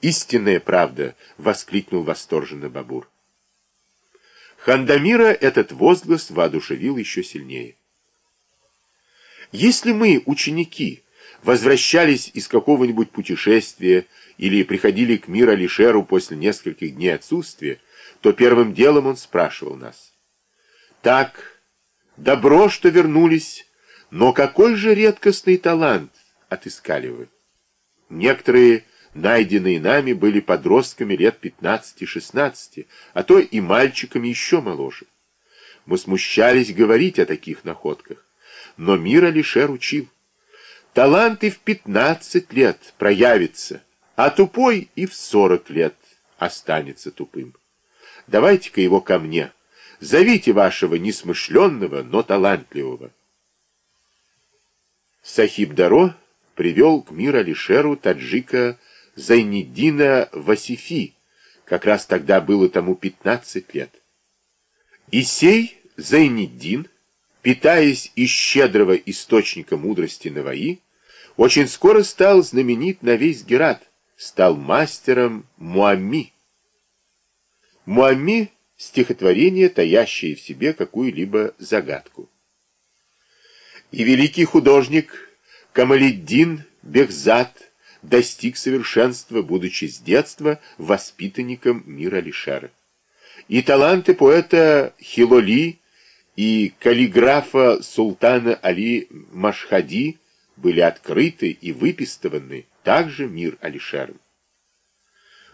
истинная правда!» — воскликнул восторженно Бабур. Хандамира этот возглас воодушевил еще сильнее. Если мы, ученики, возвращались из какого-нибудь путешествия или приходили к мир Алишеру после нескольких дней отсутствия, то первым делом он спрашивал нас. «Так, добро, что вернулись, но какой же редкостный талант отыскали вы?» Некоторые найденные нами были подростками лет 15-16, а то и мальчиками еще моложе. Мы смущались говорить о таких находках, но мир Алишер учил. Талант и в 15 лет проявится, а тупой и в 40 лет останется тупым. Давайте-ка его ко мне. Зовите вашего несмышленного, но талантливого. Сахиб Даро привел к мир Алишеру таджика Зайниддина Васифи, как раз тогда было тому 15 лет. И сей Зайниддин, питаясь из щедрого источника мудрости Наваи, очень скоро стал знаменит на весь Герат, стал мастером Муамми. Муамми — стихотворение, таящее в себе какую-либо загадку. И великий художник Камалиддин Бехзад достиг совершенства, будучи с детства воспитанником мира Лишара. И таланты поэта Хилоли и каллиграфа султана Али Машхади были открыты и выпистованы также мир Алишером.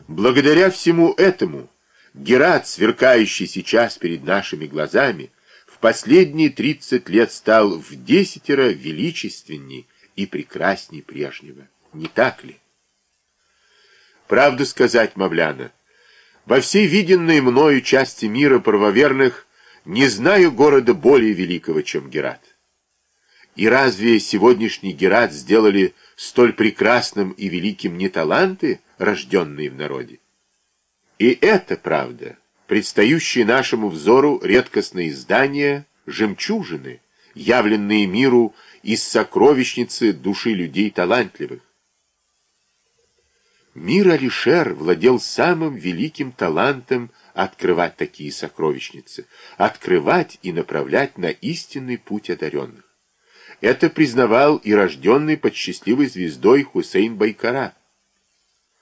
Благодаря всему этому Герат, сверкающий сейчас перед нашими глазами, в последние 30 лет стал в десятеро величественней и прекрасней прежнего не так ли? Правду сказать, Мавляна, во всей виденной мною части мира правоверных не знаю города более великого, чем Герат. И разве сегодняшний Герат сделали столь прекрасным и великим не таланты, рожденные в народе? И это правда, предстающие нашему взору редкостные издания, жемчужины, явленные миру из сокровищницы души людей талантливых. Мир Алишер владел самым великим талантом открывать такие сокровищницы, открывать и направлять на истинный путь одаренных. Это признавал и рожденный под счастливой звездой Хусейн Байкара.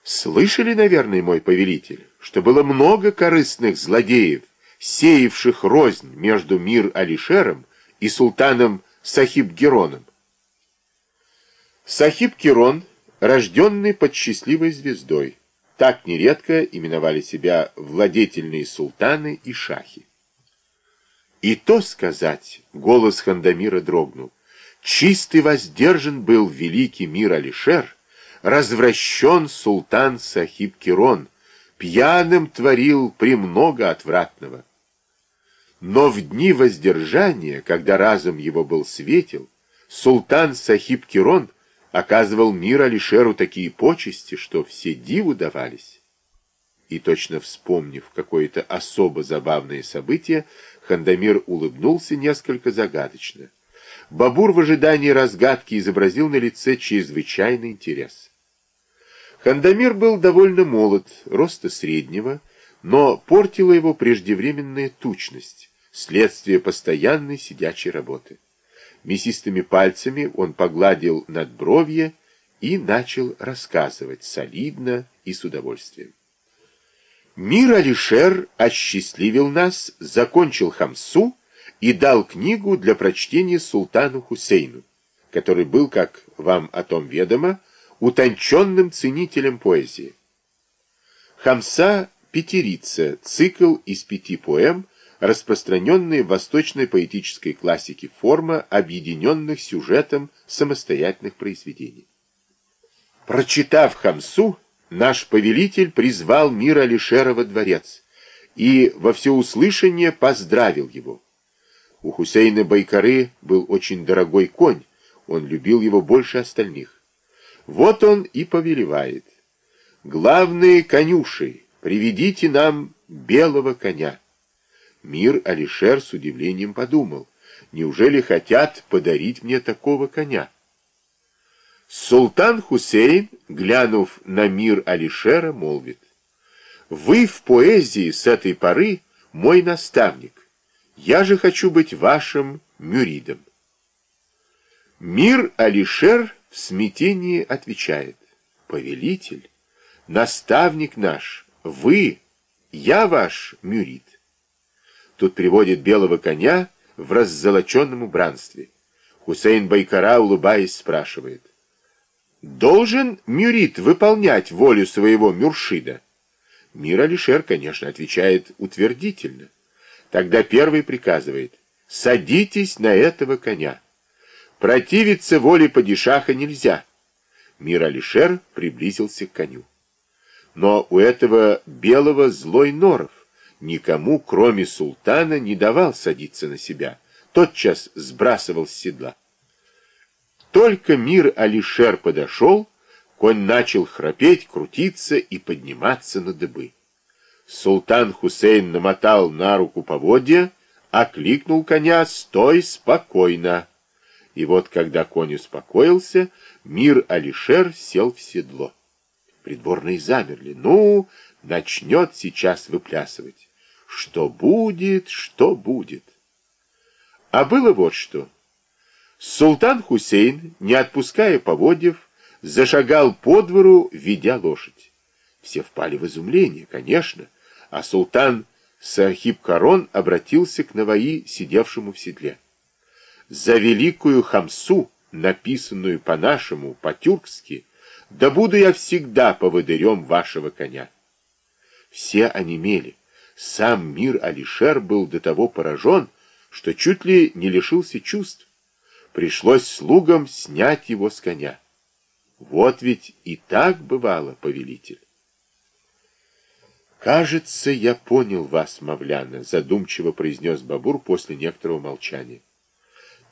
Слышали, наверное, мой повелитель, что было много корыстных злодеев, сеявших рознь между мир Алишером и султаном Сахиб-Героном. Сахиб-Герон — рожденный под счастливой звездой. Так нередко именовали себя владетельные султаны и шахи. И то сказать, голос Хандамира дрогнул, чистый воздержан был великий мир Алишер, развращен султан Сахиб Кирон, пьяным творил премного отвратного. Но в дни воздержания, когда разум его был светел, султан Сахиб Кирон оказывал мир Алишеру такие почести, что все диву давались. И точно вспомнив какое-то особо забавное событие, Хандамир улыбнулся несколько загадочно. Бабур в ожидании разгадки изобразил на лице чрезвычайный интерес. Хандамир был довольно молод, роста среднего, но портила его преждевременная тучность, следствие постоянной сидячей работы. Мясистыми пальцами он погладил надбровье и начал рассказывать солидно и с удовольствием. Мир Алишер осчастливил нас, закончил хамсу и дал книгу для прочтения султану Хусейну, который был, как вам о том ведомо, утонченным ценителем поэзии. Хамса Петерица, цикл из пяти поэм, распространенная в восточной поэтической классике форма объединенных сюжетом самостоятельных произведений. Прочитав Хамсу, наш повелитель призвал мир Алишера во дворец и во всеуслышание поздравил его. У Хусейна Байкары был очень дорогой конь, он любил его больше остальных. Вот он и повелевает. Главные конюши, приведите нам белого коня. Мир Алишер с удивлением подумал, неужели хотят подарить мне такого коня? Султан Хусейн, глянув на мир Алишера, молвит, «Вы в поэзии с этой поры мой наставник, я же хочу быть вашим мюридом». Мир Алишер в смятении отвечает, «Повелитель, наставник наш, вы, я ваш мюрид». Тут приводит белого коня в раззолоченном убранстве. Хусейн Байкара, улыбаясь, спрашивает. Должен Мюрит выполнять волю своего Мюршида? Мир Алишер, конечно, отвечает утвердительно. Тогда первый приказывает. Садитесь на этого коня. Противиться воле падишаха нельзя. Мир Алишер приблизился к коню. Но у этого белого злой норов никому, кроме султана, не давал садиться на себя. Тотчас сбрасывал с седла. Только мир Алишер подошел, конь начал храпеть, крутиться и подниматься на дыбы. Султан Хусейн намотал на руку поводья, окликнул коня «Стой спокойно!» И вот, когда конь успокоился, мир Алишер сел в седло. Придворные замерли. Ну, начнет сейчас выплясывать. Что будет, что будет. А было вот что. Султан Хусейн, не отпуская поводьев, зашагал по двору, ведя лошадь. Все впали в изумление, конечно, а султан Сахиб Карон обратился к Наваи, сидевшему в седле. «За великую хамсу, написанную по-нашему, по-тюркски, да буду я всегда поводырем вашего коня». Все онемели. Сам мир Алишер был до того поражен, что чуть ли не лишился чувств. Пришлось слугам снять его с коня. Вот ведь и так бывало, повелитель. «Кажется, я понял вас, Мавляна», — задумчиво произнес Бабур после некоторого молчания.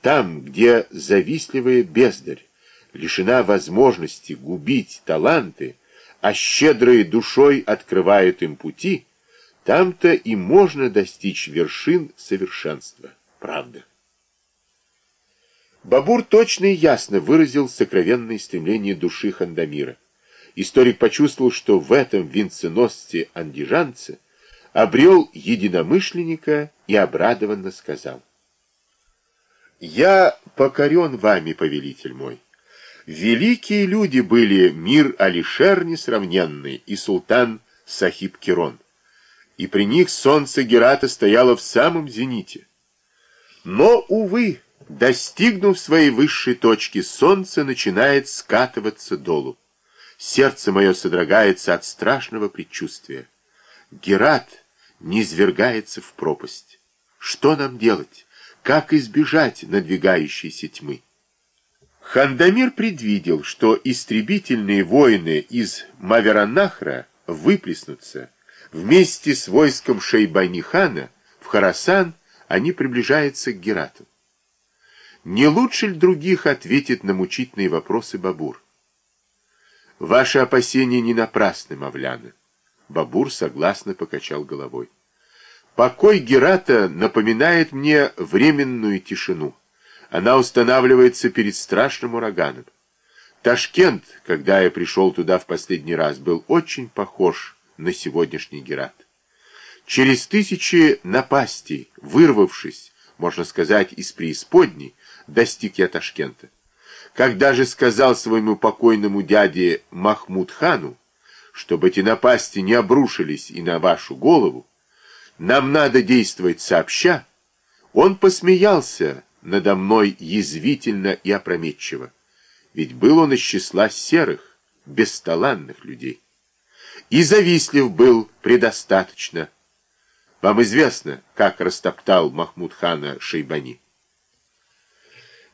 «Там, где завистливая бездарь лишена возможности губить таланты, а щедрые душой открывают им пути, там-то и можно достичь вершин совершенства. Правда. Бабур точно и ясно выразил сокровенное стремление души Хандамира. Историк почувствовал, что в этом венценосце андижанце обрел единомышленника и обрадованно сказал. «Я покорен вами, повелитель мой. Великие люди были мир Алишер несравненный и султан Сахиб Кирон и при них солнце Герата стояло в самом зените. Но, увы, достигнув своей высшей точки, солнце начинает скатываться долу. Сердце мое содрогается от страшного предчувствия. Герат низвергается в пропасть. Что нам делать? Как избежать надвигающейся тьмы? Хандамир предвидел, что истребительные воины из Маверанахра выплеснутся, Вместе с войском Шейбани-хана в Харасан они приближаются к Герату. Не лучше ли других ответит на мучительные вопросы Бабур? Ваши опасения не напрасны, Мавляна. Бабур согласно покачал головой. Покой Герата напоминает мне временную тишину. Она устанавливается перед страшным ураганом. Ташкент, когда я пришел туда в последний раз, был очень похож на сегодняшний Герат. Через тысячи напастей, вырвавшись, можно сказать, из преисподней, достиг я Ташкента. Когда же сказал своему покойному дяде Махмуд-хану, чтобы эти напасти не обрушились и на вашу голову, нам надо действовать сообща, он посмеялся надо мной язвительно и опрометчиво, ведь был он из числа серых, бесталанных людей и завистлив был предостаточно. Вам известно, как растоптал Махмуд хана Шейбани.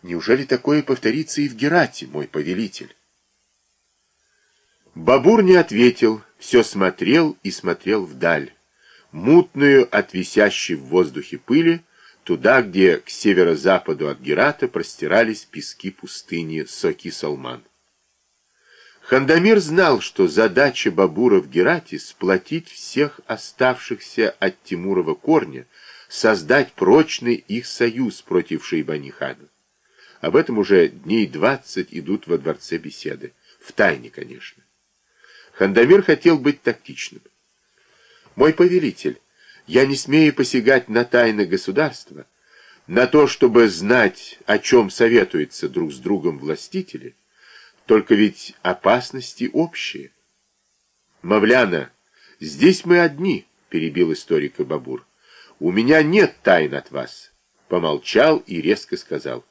Неужели такое повторится и в Герате, мой повелитель? Бабур не ответил, все смотрел и смотрел вдаль, мутную от висящей в воздухе пыли, туда, где к северо-западу от Герата простирались пески пустыни Соки-Салман. Хандамир знал, что задача Бабура в Герате сплотить всех оставшихся от Тимурова корня, создать прочный их союз против Шейбани-хана. Об этом уже дней двадцать идут во дворце беседы. В тайне, конечно. Хандамир хотел быть тактичным. Мой повелитель, я не смею посягать на тайны государства, на то, чтобы знать, о чем советуются друг с другом властители, только ведь опасности общие. Мавляна, здесь мы одни, перебил историка Бабур. У меня нет тайн от вас. Помолчал и резко сказал.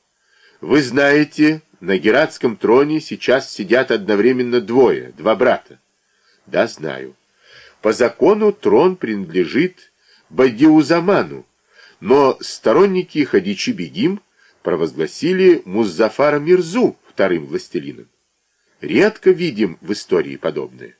Вы знаете, на Гератском троне сейчас сидят одновременно двое, два брата. Да, знаю. По закону трон принадлежит Бадиузаману, но сторонники Хадичи Бегим провозгласили Муззафара Мирзу вторым властелином. Редко видим в истории подобное.